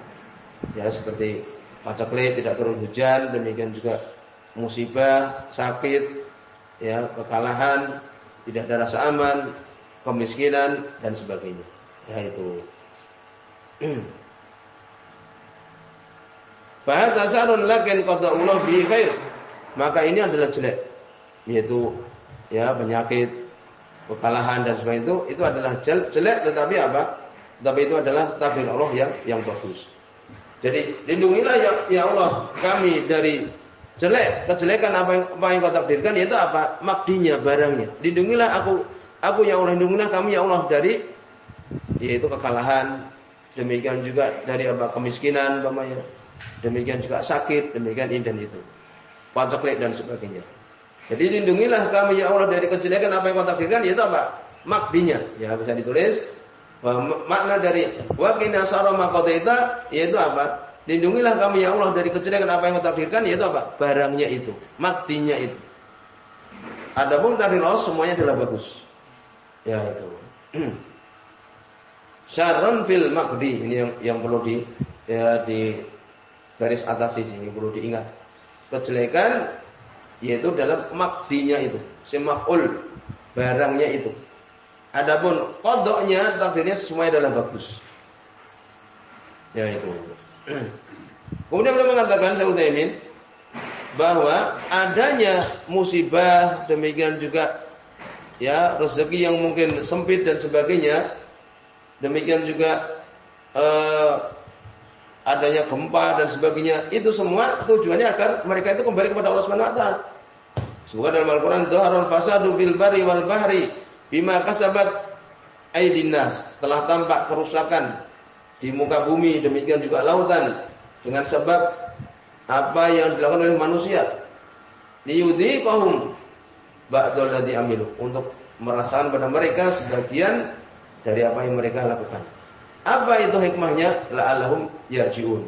Ya seperti paceklik tidak turun hujan, demikian juga musibah, sakit, ya kekalahan, tidak ada rasa aman, kemiskinan dan sebagainya. Ya itu. Bahasa tasarun lakin Allah bi khair. Maka ini adalah jelek. Yaitu ya penyakit, kekalahan dan sebagainya itu itu adalah jelek tetapi apa? Tetapi itu adalah takdir Allah yang yang bagus. Jadi lindungilah ya, ya Allah kami dari jelek kejelekan apa yang, apa yang kau takdirkan yaitu apa? Makdinya barangnya. Lindungilah aku aku ya Allah lindungilah kami ya Allah dari yaitu kekalahan, demikian juga dari apa kemiskinan umpamanya Demikian juga sakit, demikian ini dan itu. Paceklik dan sebagainya. Jadi lindungilah kami ya Allah dari kejelekan apa yang kau takdirkan yaitu apa? Makdinya. Ya bisa ditulis makna dari wakina sarama qadaita yaitu apa? Lindungilah kami ya Allah dari kejelekan apa yang takdirkan yaitu apa? Barangnya itu, makdinya itu. Adapun takdir Allah semuanya adalah bagus. Ya itu. Syarrun fil makdi ini yang yang perlu di ya di garis atas di sini perlu diingat. Kejelekan yaitu dalam makdinya itu, semaful barangnya itu. Adapun kodoknya takdirnya semuanya adalah bagus. Ya itu. Kemudian beliau mengatakan saya Utsaimin bahwa adanya musibah demikian juga ya rezeki yang mungkin sempit dan sebagainya demikian juga eh, adanya gempa dan sebagainya, itu semua tujuannya agar mereka itu kembali kepada Allah Subhanahu wa taala. Semoga dalam Al-Qur'an dhaharul fasadu fil bari wal bahri bima kasabat aydin nas. Telah tampak kerusakan di muka bumi demikian juga lautan dengan sebab apa yang dilakukan oleh manusia. Liyudhiqahum ba'dal ladzi amilu untuk merasakan pada mereka sebagian dari apa yang mereka lakukan. Apa itu hikmahnya? La'allahum yarji'un.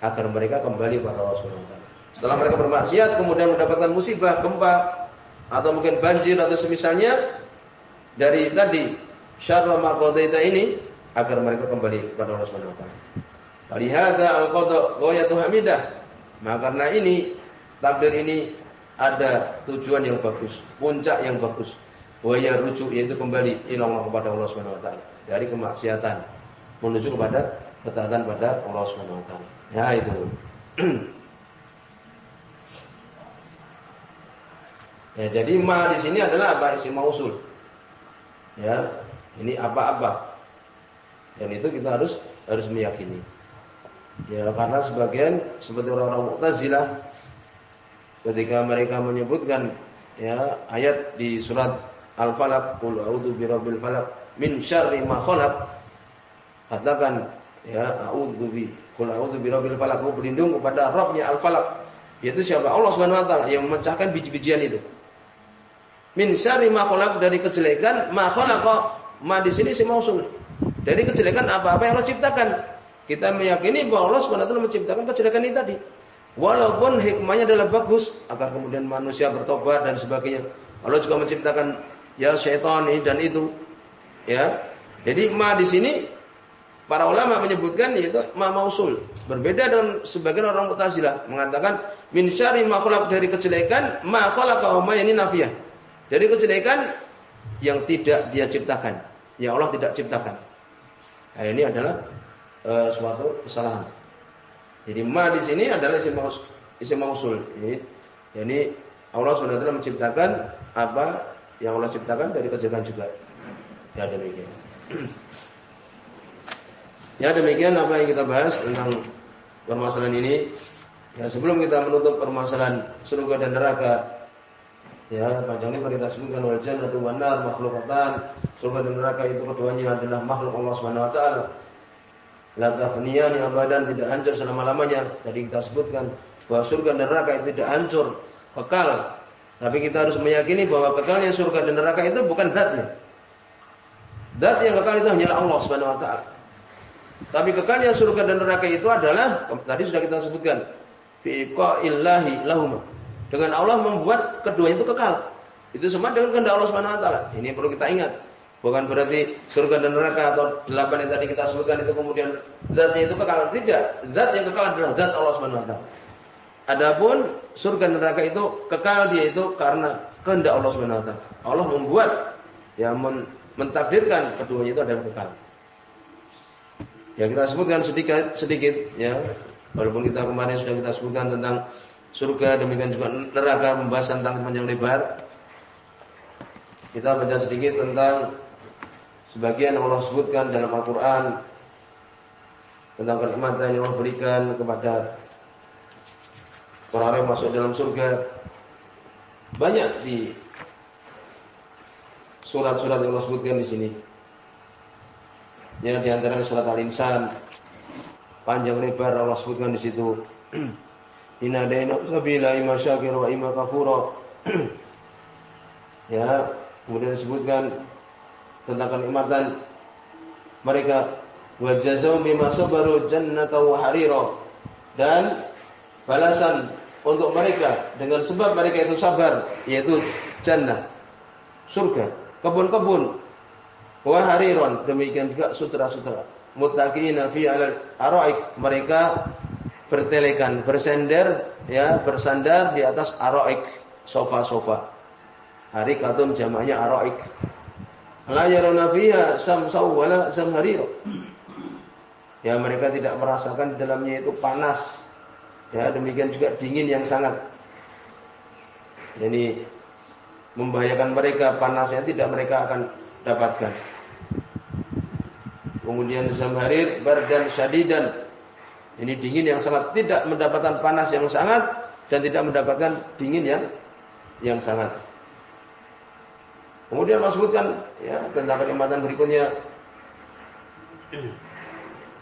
Agar mereka kembali kepada Allah Subhanahu. Setelah mereka bermaksiat kemudian mendapatkan musibah, gempa atau mungkin banjir atau semisalnya dari tadi syarra ma ini agar mereka kembali kepada Allah Subhanahu wa taala. Falihada al-qada ghayatu hamidah. Maka karena ini takdir ini ada tujuan yang bagus, puncak yang bagus. Wa rujuk yaitu kembali ilallah kepada Allah Subhanahu wa taala dari kemaksiatan menuju kepada ketaatan pada Allah Subhanahu wa taala. Ya itu. ya, jadi ma di sini adalah apa? Isim mausul. Ya, ini apa-apa. Dan itu kita harus harus meyakini. Ya, karena sebagian seperti orang-orang Mu'tazilah ketika mereka menyebutkan ya ayat di surat Al-Falaq, "Qul a'udzu birabbil falaq min syarri ma khalaq." Katakan ya a'udzu bi qul a'udzu bi rabbil falaq berlindung kepada Rabbnya al falaq yaitu siapa Allah Subhanahu wa taala yang memecahkan biji-bijian itu min syarri ma khalaq dari kejelekan ma khalaqa. Ma di sini si mausul. Dari kejelekan apa-apa yang Allah ciptakan. Kita meyakini bahwa Allah taala menciptakan kejelekan ini tadi. Walaupun hikmahnya adalah bagus agar kemudian manusia bertobat dan sebagainya. Allah juga menciptakan ya syaitan ini dan itu. Ya. Jadi ma di sini Para ulama menyebutkan yaitu ma mausul. Berbeda dengan sebagian orang Mu'tazilah mengatakan min syarri ma dari kejelekan ma khalaqa ma ini nafiyah. Dari kejelekan yang tidak dia ciptakan, yang Allah tidak ciptakan. Nah, ini adalah uh, suatu kesalahan. Jadi ma di sini adalah isim mausul. Isim mausul. Ini, ini Allah SWT menciptakan apa yang Allah ciptakan dari kejelekan juga. Ya demikian. Ya demikian apa yang kita bahas tentang permasalahan ini. Ya sebelum kita menutup permasalahan surga dan neraka, ya panjang lebar kita sebutkan wal jannatu wan nar makhlukatan. Surga dan neraka itu keduanya adalah makhluk Allah Subhanahu wa taala. La tafniyani abadan tidak hancur selama-lamanya. Tadi kita sebutkan bahwa surga dan neraka itu tidak hancur, kekal. Tapi kita harus meyakini bahwa kekalnya surga dan neraka itu bukan zatnya. Zat yang kekal itu hanyalah Allah Subhanahu wa taala. Tapi kekalnya surga dan neraka itu adalah tadi sudah kita sebutkan illahi lahum. Dengan Allah membuat keduanya itu kekal. Itu semua dengan kehendak Allah Subhanahu wa taala. Ini perlu kita ingat. Bukan berarti surga dan neraka atau delapan yang tadi kita sebutkan itu kemudian zatnya itu kekal. Tidak. Zat yang kekal adalah zat Allah Subhanahu wa taala. Adapun surga dan neraka itu kekal dia itu karena kehendak Allah Subhanahu wa taala. Allah membuat ya men mentakdirkan keduanya itu adalah kekal. Ya kita sebutkan sedikit sedikit ya. Walaupun kita kemarin sudah kita sebutkan tentang surga demikian juga neraka membahas tentang panjang lebar. Kita baca sedikit tentang Sebagian Allah sebutkan dalam Al-Quran tentang kenikmatan yang Allah berikan kepada orang yang masuk dalam surga. Banyak di surat-surat yang Allah sebutkan di sini. Ya di antaranya surat Al-Insan panjang lebar Allah sebutkan di situ. Daina sabila ima syakir wa ima kafura. ya, kemudian disebutkan tentang kenikmatan mereka. Wa jazaa'u bima sabaru jannata wa harira. Dan balasan untuk mereka dengan sebab mereka itu sabar yaitu jannah surga kebun-kebun. Wa hariron demikian juga sutra-sutra muttaqina fi alal araik. Mereka bertelekan bersender ya bersandar di atas araik sofa-sofa harikatun jamaknya araik La yaruna fiha samsau wala zamharira. Ya mereka tidak merasakan di dalamnya itu panas. Ya demikian juga dingin yang sangat. Jadi membahayakan mereka panasnya tidak mereka akan dapatkan. Kemudian zamharir bardan syadidan. Ini dingin yang sangat tidak mendapatkan panas yang sangat dan tidak mendapatkan dingin yang yang sangat. Kemudian Allah sebutkan ya tentang kenikmatan berikutnya.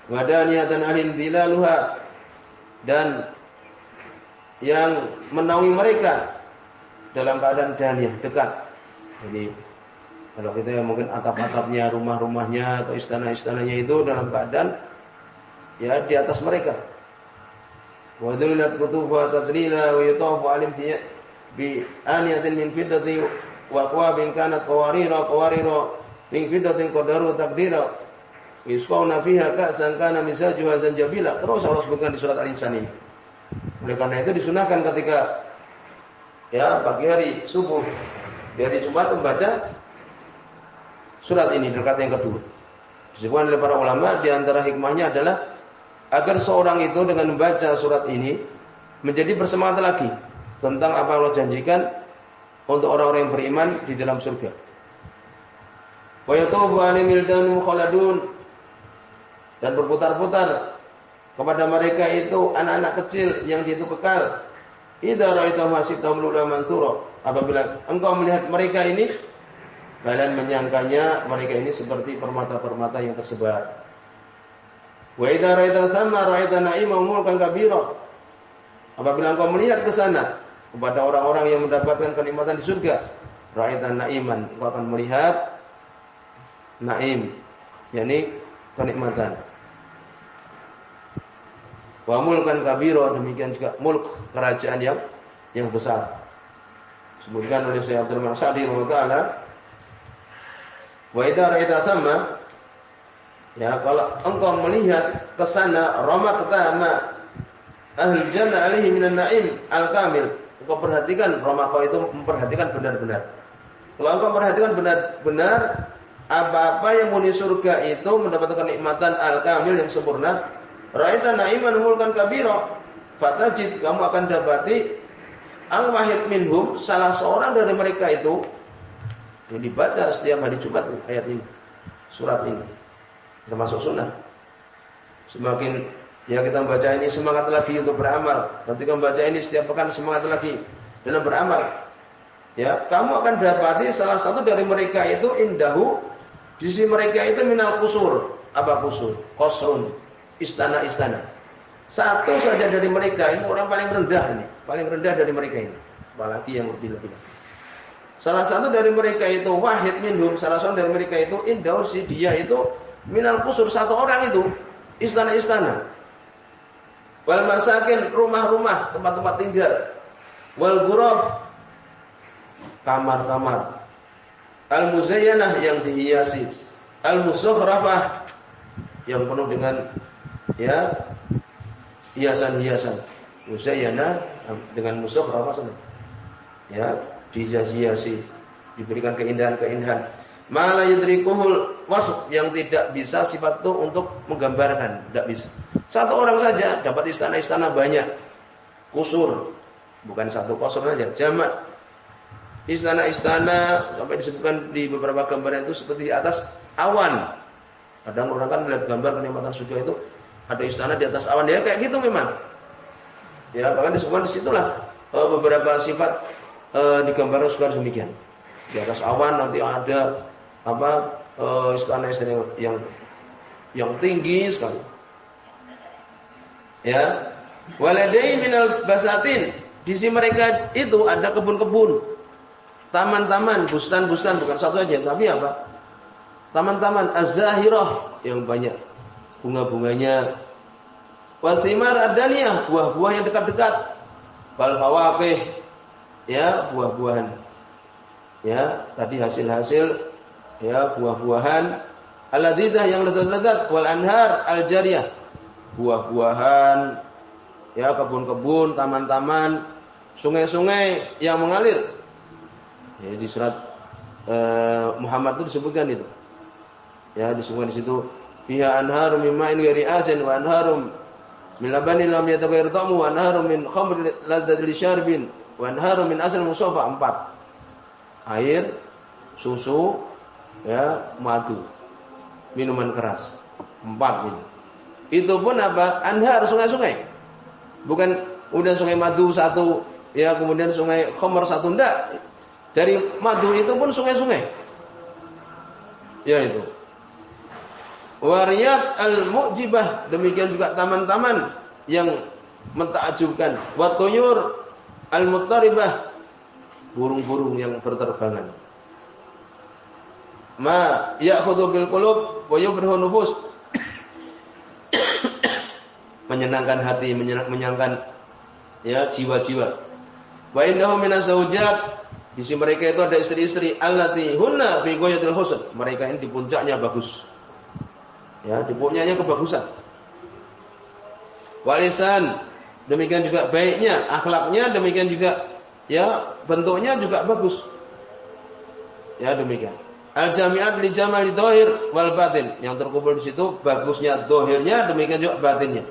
Wadaniyatan alim dilaluha dan yang menaungi mereka dalam keadaan daniyah dekat. Jadi kalau kita mungkin atap-atapnya, rumah-rumahnya atau istana-istananya itu dalam keadaan ya di atas mereka. Wa dhulilat kutufa tadlila wa yutafu alim bi aniyatin min fiddati wa aqwabin kanat qawarira qawarira min fiddatin qadaru takdira yusqawna fiha ka'san kana misajuha zanjabila. Terus Allah sebutkan di surat Al-Insan ini. Oleh karena itu disunahkan ketika ya pagi hari subuh di hari Jumat membaca surat ini dekat yang kedua. Disebutkan oleh para ulama di antara hikmahnya adalah agar seorang itu dengan membaca surat ini menjadi bersemangat lagi tentang apa Allah janjikan untuk orang-orang yang beriman di dalam surga. Wa yatubu dan mukhaladun dan berputar-putar kepada mereka itu anak-anak kecil yang itu kekal. Idza ra'aita masitahum lula mansura. Apabila engkau melihat mereka ini kalian menyangkanya mereka ini seperti permata-permata yang tersebar. Wa idza ra'aita sama ra'aita na'ima mulkan kabira. Apabila engkau melihat ke sana, kepada orang-orang yang mendapatkan kenikmatan di surga. Ra'aitan na'iman, engkau akan melihat naim, yakni kenikmatan. Wa mulkan kabiro, demikian juga mulk kerajaan yang yang besar. Sebutkan oleh Syekh Abdul Mas'adi Wa idza ra'aita sama Ya, kalau engkau melihat ke sana ramak tama ahli jannah alaihi minan na'im al-kamil Engkau perhatikan Romako itu memperhatikan benar-benar. Kalau engkau perhatikan benar-benar apa-apa yang muni surga itu mendapatkan nikmatan al-kamil yang sempurna. Ra'aita na'iman mulkan kabira. Fatajid kamu akan dapati al-wahid minhum salah seorang dari mereka itu yang dibaca setiap hari Jumat ayat ini. Surat ini. Termasuk sunnah. Semakin Ya kita membaca ini semangat lagi untuk beramal. Ketika membaca ini setiap pekan semangat lagi dalam beramal. Ya, kamu akan dapati salah satu dari mereka itu indahu di sisi mereka itu minal kusur. Apa kusur? Kosrun. Istana-istana. Satu saja dari mereka ini orang paling rendah ini, paling rendah dari mereka ini. Apalagi yang lebih lebih. Salah satu dari mereka itu wahid minhum, salah satu dari mereka itu indahu si dia itu minal kusur satu orang itu istana-istana wal masakin rumah-rumah tempat-tempat tinggal wal ghuraf kamar-kamar. Al-muzayyanah yang dihiasi. Al-musakhrafah yang penuh dengan ya hiasan-hiasan. Muzayyana dengan musakhrafah. Ya, dihiasi, diberikan keindahan-keindahan. Malah yudrikuhul wasf yang tidak bisa sifat itu untuk menggambarkan, tidak bisa. Satu orang saja dapat istana-istana banyak. Kusur, bukan satu kusur saja, jamak. Istana-istana sampai disebutkan di beberapa gambaran itu seperti di atas awan. Kadang orang kan melihat gambar kenikmatan surga itu ada istana di atas awan. Dia kayak gitu memang. Ya, bahkan disebutkan di situlah uh, beberapa sifat uh, digambarkan surga demikian. Di atas awan nanti ada apa uh, istana-istana yang yang tinggi sekali. Ya. Waladai minal basatin. Di sisi mereka itu ada kebun-kebun taman-taman, bustan-bustan bukan satu aja, tapi apa? Taman-taman az-zahirah yang banyak bunga-bunganya. Wasimar adaniyah, buah-buah yang dekat-dekat. Bal fawaqih, ya, buah-buahan. Ya, tadi hasil-hasil ya, buah-buahan. Aladidah yang lezat-lezat. Wal anhar al-jariyah. Buah-buahan, ya, kebun-kebun, taman-taman, sungai-sungai yang mengalir. Ya, di surat uh, Muhammad itu disebutkan itu. Ya, disebutkan di situ. Fiha anharum min ma'in ghairi asin wa anharum min labanin lam yataghayyar ta'mu wa anharum min khamr ladzat lisyarbin wa anharum min asal musafa. Empat. Air, susu, ya, madu. Minuman keras. Empat ini. Itu pun apa? Anhar sungai-sungai. Bukan udah sungai madu satu, ya kemudian sungai khamr satu enggak. Dari madu itu pun sungai-sungai. Ya itu. Wariyat al-mu'jibah. Demikian juga taman-taman yang mentakjubkan. Watuyur al-muttaribah. Burung-burung yang berterbangan. Ma ya'khudhu bil qulub wa yufrihu nufus. menyenangkan hati, menyenangkan ya jiwa-jiwa. Wa indahu minas zawjat di sisi mereka itu ada istri-istri allati hunna fi ghayatil husn. Mereka ini di puncaknya bagus. Ya, di puncaknya kebagusan. Walisan demikian juga baiknya, akhlaknya demikian juga ya bentuknya juga bagus. Ya demikian. Al jamiat li jamali dhahir wal batin. Yang terkumpul di situ bagusnya dohirnya demikian juga batinnya.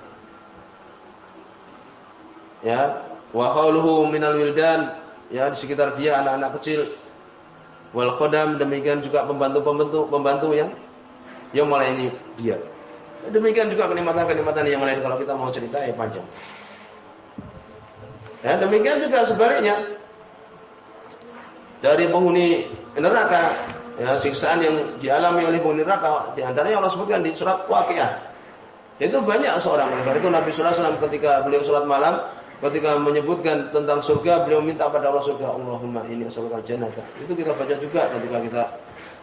Ya, wa qawluhu minal wildan ya di sekitar dia anak-anak kecil wal khodam demikian juga pembantu-pembantu pembantu yang yang melayani dia. Demikian juga kenikmatan-kenikmatan yang lain kalau kita mau cerita ya panjang. Ya, demikian juga sebaliknya dari penghuni neraka ya siksaan yang dialami oleh penghuni neraka di antaranya Allah sebutkan di surat Waqiah. Itu banyak seorang oleh itu Nabi sallallahu alaihi wasallam ketika beliau sholat malam ketika menyebutkan tentang surga beliau minta pada Allah surga Allahumma ini as'aluka jannah itu kita baca juga ketika kita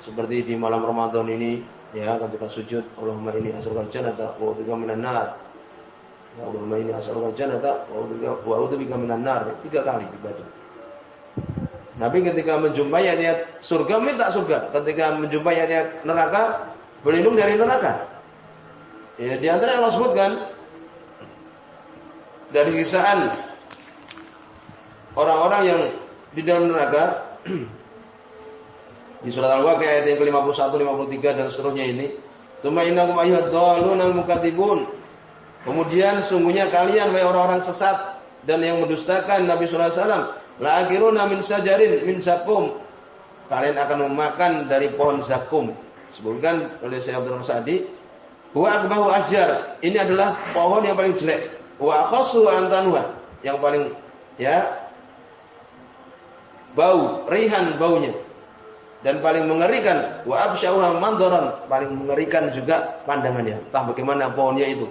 seperti di malam Ramadan ini ya ketika sujud Allahumma ini as'aluka jannah wa a'udzubika minan nar. Ya Allahumma ini as'aluka jannah wa a'udzubika minan nar. Tiga kali dibaca Nabi ketika menjumpai ayat surga minta surga ketika menjumpai ayat neraka berlindung dari neraka ya di antara Allah sebutkan dari sisaan orang-orang yang di dalam neraka di surat Al-Waqiah ayat yang ke-51, 53 dan seterusnya ini. Tsumma innakum ayyuhad dhalun al-mukatibun. Kemudian sungguhnya kalian wahai orang-orang sesat dan yang mendustakan Nabi sallallahu alaihi wasallam, la akiruna min sajarin min zakum. Kalian akan memakan dari pohon zakum. Sebutkan oleh Syekh Abdul Sa'di, huwa akbahu ajar. Ini adalah pohon yang paling jelek. Wa khassu antanwa yang paling ya bau rihan baunya. Dan paling mengerikan wa absyauha mandaran. Paling mengerikan juga pandangannya. Entah bagaimana pohonnya itu.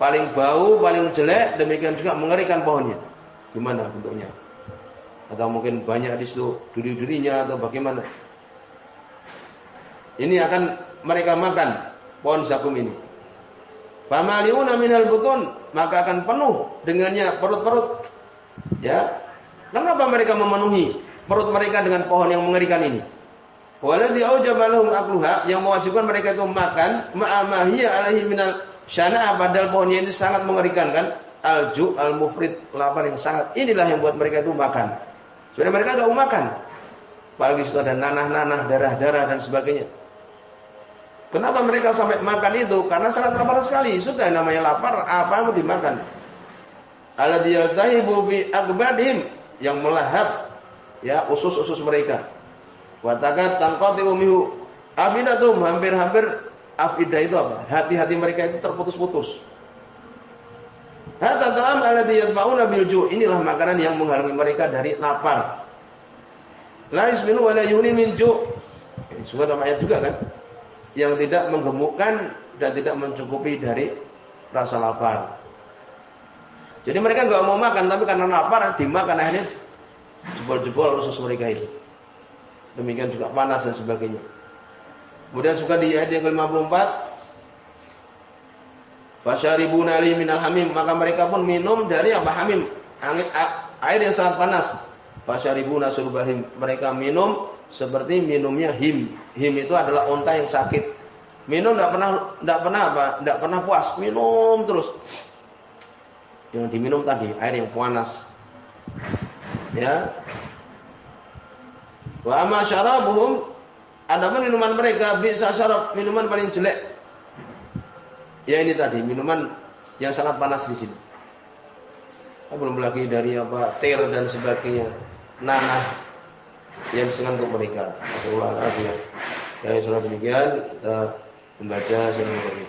Paling bau paling jelek demikian juga mengerikan pohonnya. Gimana bentuknya atau mungkin banyak di situ duri-durinya atau bagaimana ini akan mereka makan pohon zakum ini Famaliuna minal butun, maka akan penuh dengannya perut-perut. Ya. Kenapa mereka memenuhi perut mereka dengan pohon yang mengerikan ini. Waladhi aujaba akluha yang mewajibkan mereka itu makan ma'amahiyya alaihi minal syana'a padahal pohonnya ini sangat mengerikan kan? Alju al-mufrid lapar yang sangat inilah yang buat mereka itu makan. Sebenarnya mereka enggak mau makan. Apalagi sudah ada nanah-nanah, darah-darah dan sebagainya. Kenapa mereka sampai makan itu? Karena sangat lapar sekali. Sudah namanya lapar, apa mau dimakan? Alladhi yaltahibu fi akbadihim yang melahap ya usus-usus mereka. Watakat tangkoti umihu afidatum hampir-hampir afidah itu apa? Hati-hati mereka itu terputus-putus. Hatta ta'am alladhi yadfa'una bil Inilah makanan yang menghalangi mereka dari lapar. La yusminu wa la yuni min ju'. Ini ayat juga kan? Yang tidak menggemukkan dan tidak mencukupi dari rasa lapar. Jadi mereka nggak mau makan tapi karena lapar dimakan akhirnya jebol-jebol usus mereka itu. Demikian juga panas dan sebagainya. Kemudian juga di ayat yang ke-54 Fasyaribuna li minal hamim, maka mereka pun minum dari apa hamim, angin air yang sangat panas. Fasyaribuna surbahim, mereka minum seperti minumnya him. Him itu adalah unta yang sakit. Minum tidak pernah tidak pernah apa? Tidak pernah puas, minum terus. Yang diminum tadi air yang panas. Ya, Wa amma syarabuhum adapun minuman mereka bisa syarab minuman paling jelek. Ya ini tadi minuman yang sangat panas di sini. Belum lagi dari apa ter dan sebagainya, nanah yang disengat untuk mereka. Rasulullah ya. Ya, sudah demikian kita membaca sebelum